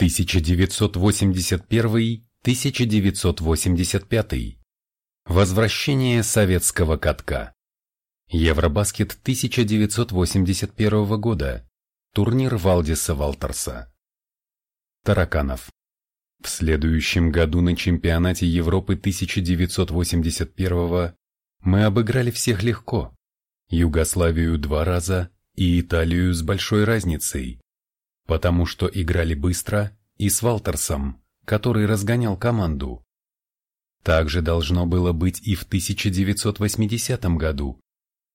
1981-1985. Возвращение советского катка. Евробаскет 1981 года. Турнир Валдиса Валтерса. Тараканов. В следующем году на чемпионате Европы 1981 мы обыграли всех легко. Югославию два раза и Италию с большой разницей. Потому что играли быстро и с Валтерсом, который разгонял команду. Так же должно было быть и в 1980 году.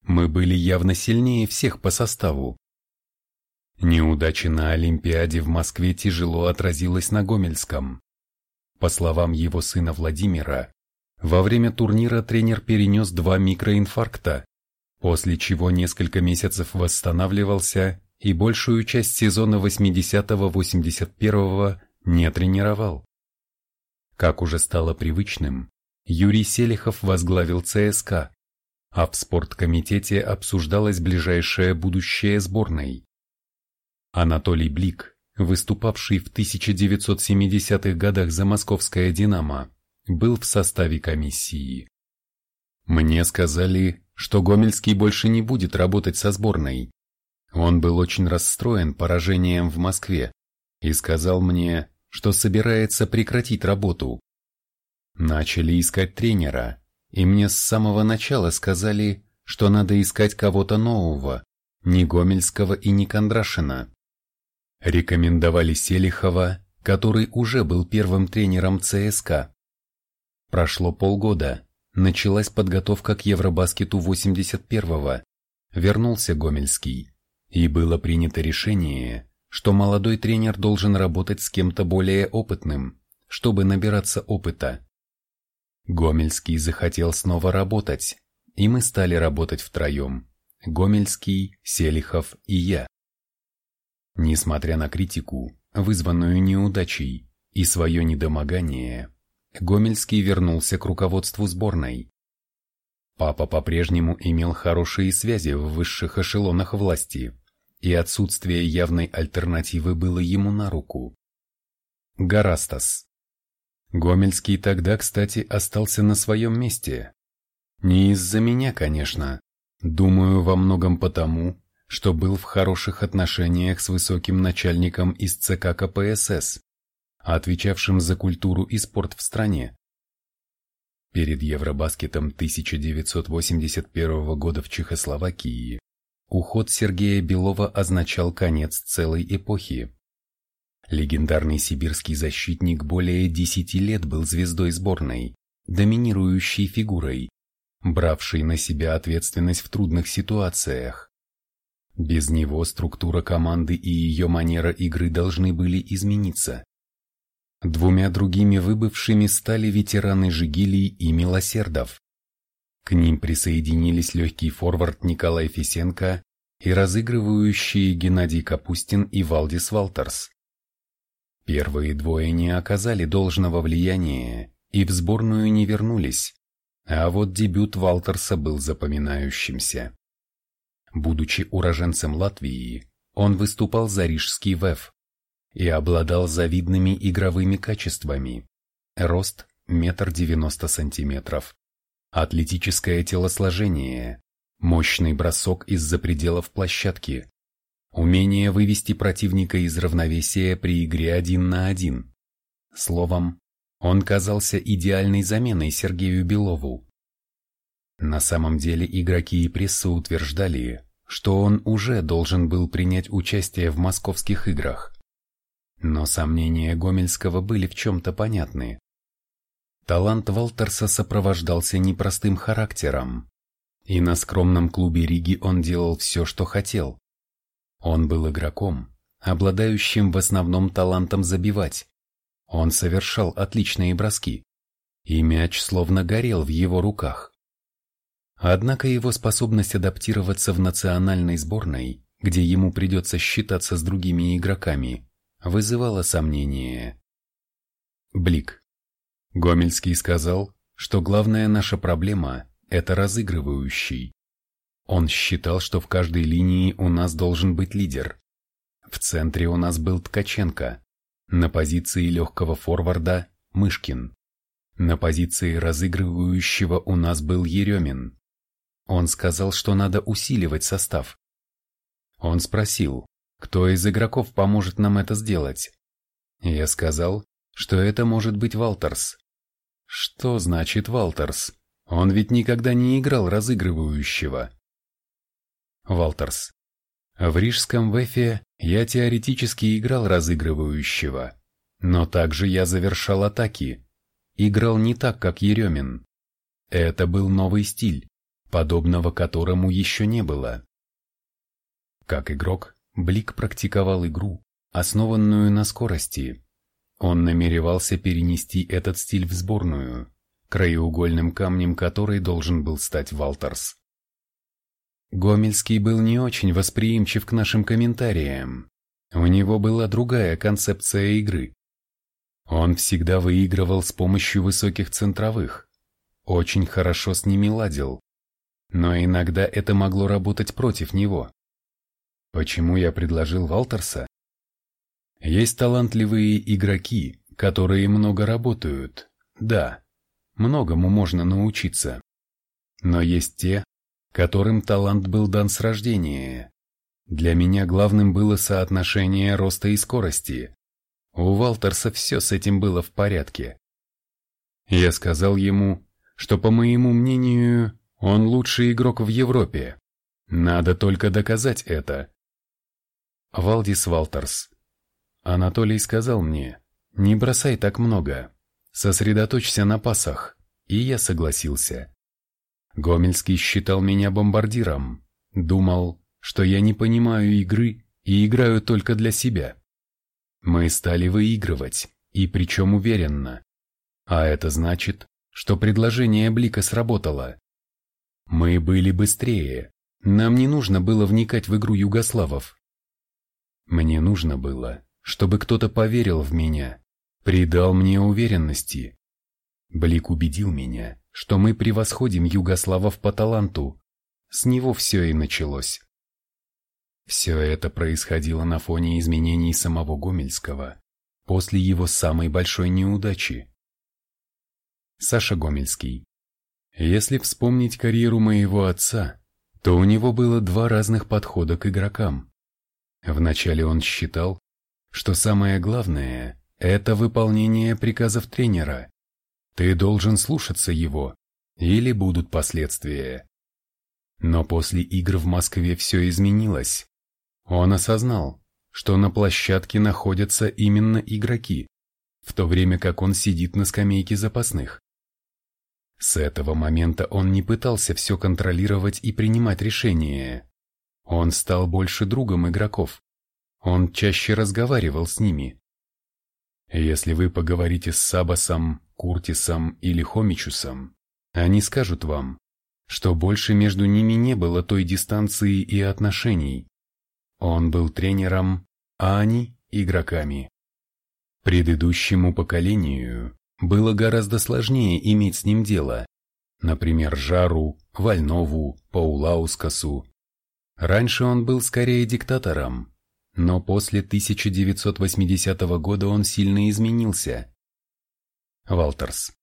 Мы были явно сильнее всех по составу. Неудача на Олимпиаде в Москве тяжело отразилась на Гомельском. По словам его сына Владимира, во время турнира тренер перенес два микроинфаркта, после чего несколько месяцев восстанавливался и большую часть сезона 80-81 не тренировал. Как уже стало привычным, Юрий Селихов возглавил ЦСКА, а в спорткомитете обсуждалось ближайшее будущее сборной. Анатолий Блик, выступавший в 1970-х годах за московское «Динамо», был в составе комиссии. Мне сказали, что Гомельский больше не будет работать со сборной. Он был очень расстроен поражением в Москве и сказал мне, что собирается прекратить работу. Начали искать тренера, и мне с самого начала сказали, что надо искать кого-то нового, не Гомельского и не Кондрашина. Рекомендовали Селихова, который уже был первым тренером ЦСКА. Прошло полгода, началась подготовка к Евробаскету 81-го, вернулся Гомельский, и было принято решение, что молодой тренер должен работать с кем-то более опытным, чтобы набираться опыта. Гомельский захотел снова работать, и мы стали работать втроем – Гомельский, Селихов и я. Несмотря на критику, вызванную неудачей, и свое недомогание, Гомельский вернулся к руководству сборной. Папа по-прежнему имел хорошие связи в высших эшелонах власти, и отсутствие явной альтернативы было ему на руку. Гарастас. Гомельский тогда, кстати, остался на своем месте. Не из-за меня, конечно. Думаю, во многом потому, что был в хороших отношениях с высоким начальником из ЦК КПСС, отвечавшим за культуру и спорт в стране. Перед Евробаскетом 1981 года в Чехословакии уход Сергея Белова означал конец целой эпохи. Легендарный сибирский защитник более 10 лет был звездой сборной, доминирующей фигурой, бравшей на себя ответственность в трудных ситуациях. Без него структура команды и ее манера игры должны были измениться. Двумя другими выбывшими стали ветераны Жигилий и Милосердов. К ним присоединились легкий форвард Николай Фисенко и разыгрывающие Геннадий Капустин и Валдис Валтерс. Первые двое не оказали должного влияния и в сборную не вернулись, а вот дебют Валтерса был запоминающимся. Будучи уроженцем Латвии, он выступал за Рижский ВЭФ и обладал завидными игровыми качествами. Рост – метр девяносто сантиметров. Атлетическое телосложение, мощный бросок из-за пределов площадки, умение вывести противника из равновесия при игре один на один. Словом, он казался идеальной заменой Сергею Белову. На самом деле игроки и пресса утверждали, что он уже должен был принять участие в московских играх. Но сомнения Гомельского были в чем-то понятны. Талант Валтерса сопровождался непростым характером, и на скромном клубе Риги он делал все, что хотел. Он был игроком, обладающим в основном талантом забивать. Он совершал отличные броски, и мяч словно горел в его руках. Однако его способность адаптироваться в национальной сборной, где ему придется считаться с другими игроками, вызывала сомнения. Блик. Гомельский сказал, что главная наша проблема – это разыгрывающий. Он считал, что в каждой линии у нас должен быть лидер. В центре у нас был Ткаченко, На позиции легкого форварда – Мышкин. На позиции разыгрывающего у нас был Еремин. Он сказал, что надо усиливать состав. Он спросил, кто из игроков поможет нам это сделать. Я сказал, что это может быть Валтерс. Что значит Валтерс? Он ведь никогда не играл разыгрывающего. Валтерс. В рижском ВЭФе я теоретически играл разыгрывающего, но также я завершал атаки. Играл не так, как Еремин. Это был новый стиль, подобного которому еще не было. Как игрок, Блик практиковал игру, основанную на скорости. Он намеревался перенести этот стиль в сборную, краеугольным камнем которой должен был стать Валтерс. Гомельский был не очень восприимчив к нашим комментариям. У него была другая концепция игры. Он всегда выигрывал с помощью высоких центровых, очень хорошо с ними ладил, но иногда это могло работать против него. Почему я предложил Валтерса? Есть талантливые игроки, которые много работают, да, многому можно научиться. Но есть те, которым талант был дан с рождения. Для меня главным было соотношение роста и скорости. У Валтерса все с этим было в порядке. Я сказал ему, что, по моему мнению, он лучший игрок в Европе. Надо только доказать это. Валдис Валтерс. Анатолий сказал мне, не бросай так много, сосредоточься на пасах, и я согласился. Гомельский считал меня бомбардиром, думал, что я не понимаю игры и играю только для себя. Мы стали выигрывать, и причем уверенно. А это значит, что предложение Блика сработало. Мы были быстрее, нам не нужно было вникать в игру югославов. Мне нужно было, чтобы кто-то поверил в меня, придал мне уверенности. Блик убедил меня, что мы превосходим югославов по таланту. С него все и началось. Все это происходило на фоне изменений самого Гомельского после его самой большой неудачи. Саша Гомельский. Если вспомнить карьеру моего отца, то у него было два разных подхода к игрокам. Вначале он считал, что самое главное – это выполнение приказов тренера, ты должен слушаться его, или будут последствия. Но после игр в Москве все изменилось. Он осознал, что на площадке находятся именно игроки, в то время как он сидит на скамейке запасных. С этого момента он не пытался все контролировать и принимать решения. Он стал больше другом игроков. Он чаще разговаривал с ними. Если вы поговорите с Сабасом, Куртисом или Хомичусом, они скажут вам, что больше между ними не было той дистанции и отношений. Он был тренером, а они – игроками. Предыдущему поколению было гораздо сложнее иметь с ним дело, например, Жару, Вольнову, Паулаускасу. Раньше он был скорее диктатором, но после 1980 года он сильно изменился. Валтерс.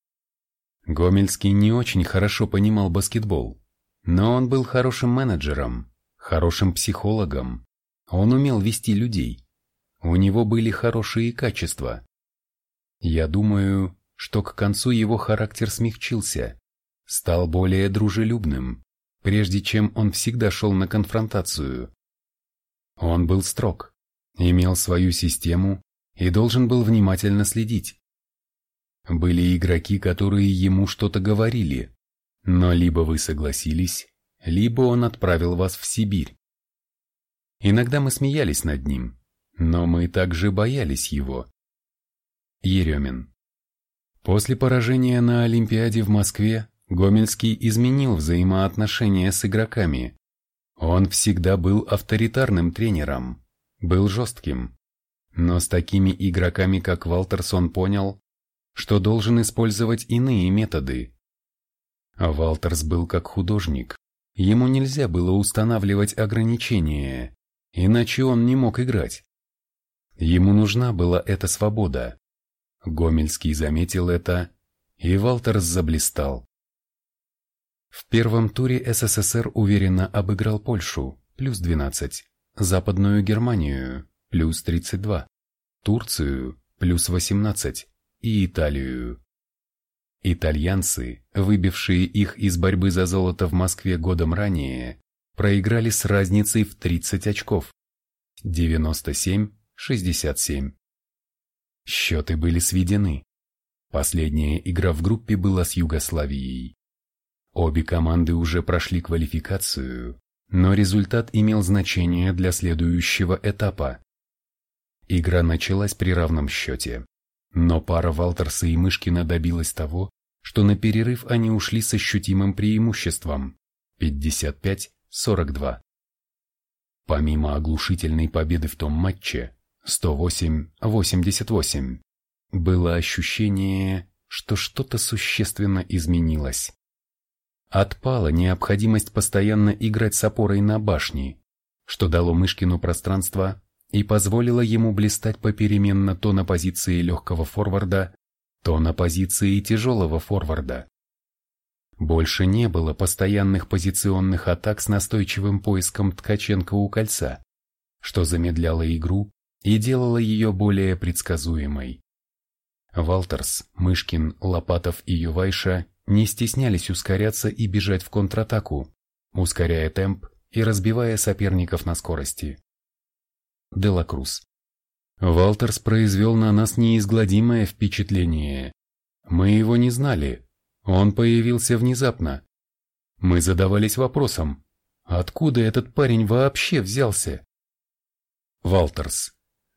Гомельский не очень хорошо понимал баскетбол, но он был хорошим менеджером, хорошим психологом. Он умел вести людей. У него были хорошие качества. Я думаю, что к концу его характер смягчился, стал более дружелюбным, прежде чем он всегда шел на конфронтацию. Он был строг, имел свою систему и должен был внимательно следить. Были игроки, которые ему что-то говорили, но либо вы согласились, либо он отправил вас в Сибирь. Иногда мы смеялись над ним, но мы также боялись его. Еремин. После поражения на Олимпиаде в Москве Гомельский изменил взаимоотношения с игроками, он всегда был авторитарным тренером, был жестким. Но с такими игроками, как Валтерсон, понял, что должен использовать иные методы. А Валтерс был как художник. Ему нельзя было устанавливать ограничения, иначе он не мог играть. Ему нужна была эта свобода. Гомельский заметил это, и Валтерс заблистал. В первом туре СССР уверенно обыграл Польшу, плюс 12, Западную Германию, плюс 32, Турцию, плюс 18 и Италию. Итальянцы, выбившие их из борьбы за золото в Москве годом ранее, проиграли с разницей в 30 очков. 97-67. Счеты были сведены. Последняя игра в группе была с Югославией. Обе команды уже прошли квалификацию, но результат имел значение для следующего этапа. Игра началась при равном счете. Но пара Валтерса и Мышкина добилась того, что на перерыв они ушли с ощутимым преимуществом – 55-42. Помимо оглушительной победы в том матче 108-88, было ощущение, что что-то существенно изменилось. Отпала необходимость постоянно играть с опорой на башни, что дало Мышкину пространство и позволило ему блистать попеременно то на позиции легкого форварда, то на позиции тяжелого форварда. Больше не было постоянных позиционных атак с настойчивым поиском Ткаченко у кольца, что замедляло игру и делало ее более предсказуемой. Валтерс, Мышкин, Лопатов и Ювайша не стеснялись ускоряться и бежать в контратаку, ускоряя темп и разбивая соперников на скорости. Делакрус. Валтерс произвел на нас неизгладимое впечатление. Мы его не знали. Он появился внезапно. Мы задавались вопросом, откуда этот парень вообще взялся? Валтерс.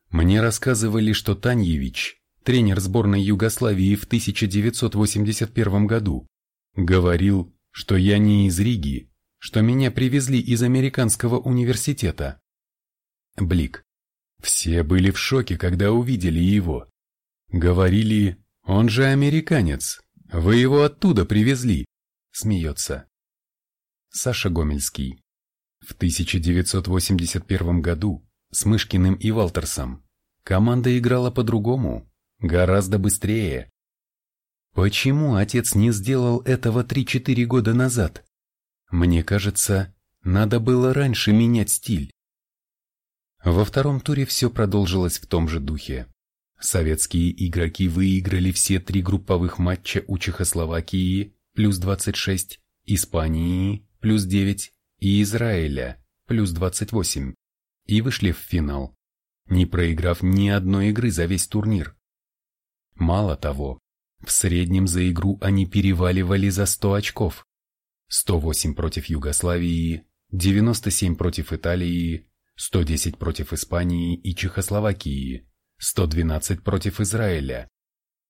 Мне рассказывали, что Таньевич, тренер сборной Югославии в 1981 году, говорил, что я не из Риги, что меня привезли из американского университета. Блик. Все были в шоке, когда увидели его. Говорили, он же американец, вы его оттуда привезли. Смеется. Саша Гомельский. В 1981 году с Мышкиным и Валтерсом команда играла по-другому, гораздо быстрее. Почему отец не сделал этого 3-4 года назад? Мне кажется, надо было раньше менять стиль. Во втором туре все продолжилось в том же духе. Советские игроки выиграли все три групповых матча у Чехословакии плюс 26, Испании плюс 9 и Израиля плюс 28 и вышли в финал, не проиграв ни одной игры за весь турнир. Мало того, в среднем за игру они переваливали за 100 очков. 108 против Югославии, 97 против Италии, 110 против Испании и Чехословакии, 112 против Израиля.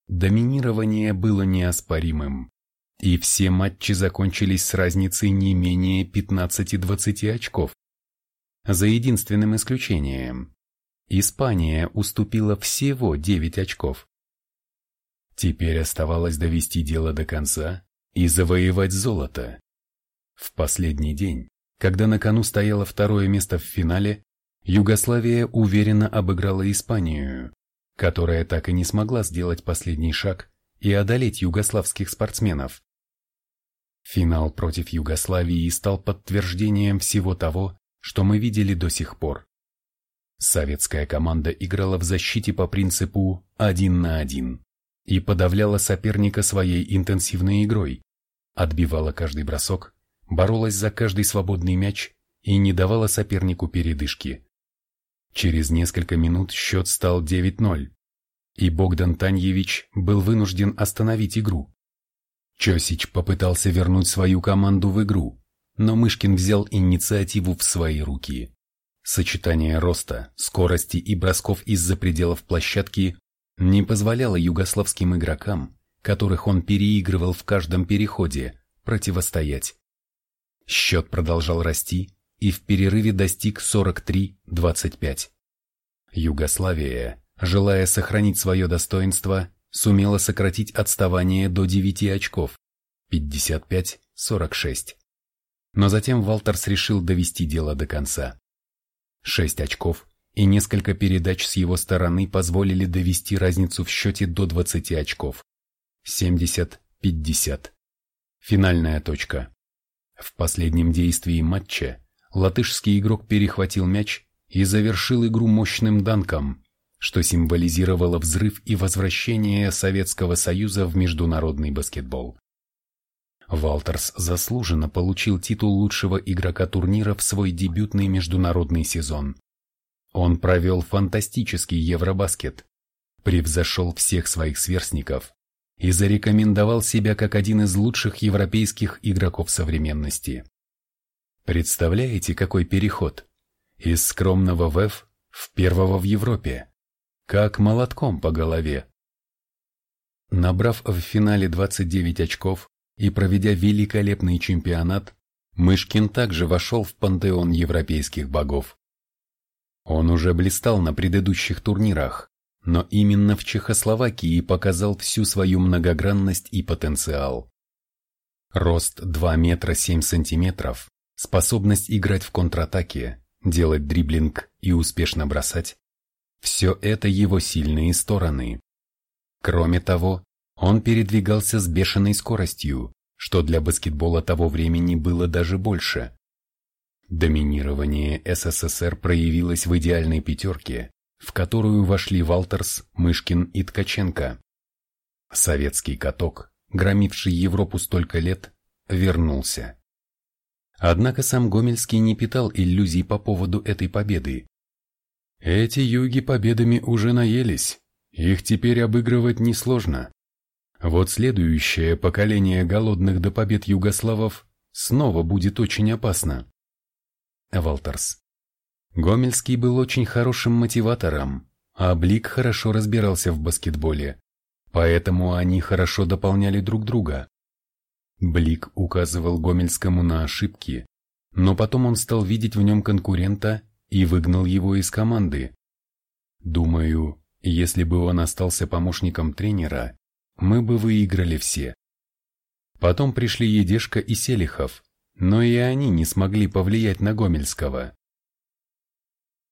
Доминирование было неоспоримым, и все матчи закончились с разницей не менее 15-20 очков. За единственным исключением. Испания уступила всего 9 очков. Теперь оставалось довести дело до конца и завоевать золото. В последний день когда на кону стояло второе место в финале, Югославия уверенно обыграла Испанию, которая так и не смогла сделать последний шаг и одолеть югославских спортсменов. Финал против Югославии стал подтверждением всего того, что мы видели до сих пор. Советская команда играла в защите по принципу один на один и подавляла соперника своей интенсивной игрой, отбивала каждый бросок, боролась за каждый свободный мяч и не давала сопернику передышки. Через несколько минут счет стал 9-0, и Богдан Таньевич был вынужден остановить игру. Чосич попытался вернуть свою команду в игру, но Мышкин взял инициативу в свои руки. Сочетание роста, скорости и бросков из-за пределов площадки не позволяло югославским игрокам, которых он переигрывал в каждом переходе, противостоять. Счет продолжал расти и в перерыве достиг 43-25. Югославия, желая сохранить свое достоинство, сумела сократить отставание до 9 очков – 55-46. Но затем Валтерс решил довести дело до конца. 6 очков и несколько передач с его стороны позволили довести разницу в счете до 20 очков. 70-50. Финальная точка. В последнем действии матча латышский игрок перехватил мяч и завершил игру мощным данком, что символизировало взрыв и возвращение Советского Союза в международный баскетбол. Валтерс заслуженно получил титул лучшего игрока турнира в свой дебютный международный сезон. Он провел фантастический Евробаскет, превзошел всех своих сверстников и зарекомендовал себя как один из лучших европейских игроков современности. Представляете, какой переход? Из скромного ВЭФ в первого в Европе. Как молотком по голове. Набрав в финале 29 очков и проведя великолепный чемпионат, Мышкин также вошел в пантеон европейских богов. Он уже блистал на предыдущих турнирах, но именно в Чехословакии показал всю свою многогранность и потенциал. Рост 2 метра 7 сантиметров, способность играть в контратаке, делать дриблинг и успешно бросать – все это его сильные стороны. Кроме того, он передвигался с бешеной скоростью, что для баскетбола того времени было даже больше. Доминирование СССР проявилось в идеальной пятерке, в которую вошли Валтерс, Мышкин и Ткаченко. Советский каток, громивший Европу столько лет, вернулся. Однако сам Гомельский не питал иллюзий по поводу этой победы. Эти юги победами уже наелись, их теперь обыгрывать несложно. Вот следующее поколение голодных до побед югославов снова будет очень опасно. Валтерс. Гомельский был очень хорошим мотиватором, а Блик хорошо разбирался в баскетболе, поэтому они хорошо дополняли друг друга. Блик указывал Гомельскому на ошибки, но потом он стал видеть в нем конкурента и выгнал его из команды. Думаю, если бы он остался помощником тренера, мы бы выиграли все. Потом пришли Едешка и Селихов, но и они не смогли повлиять на Гомельского.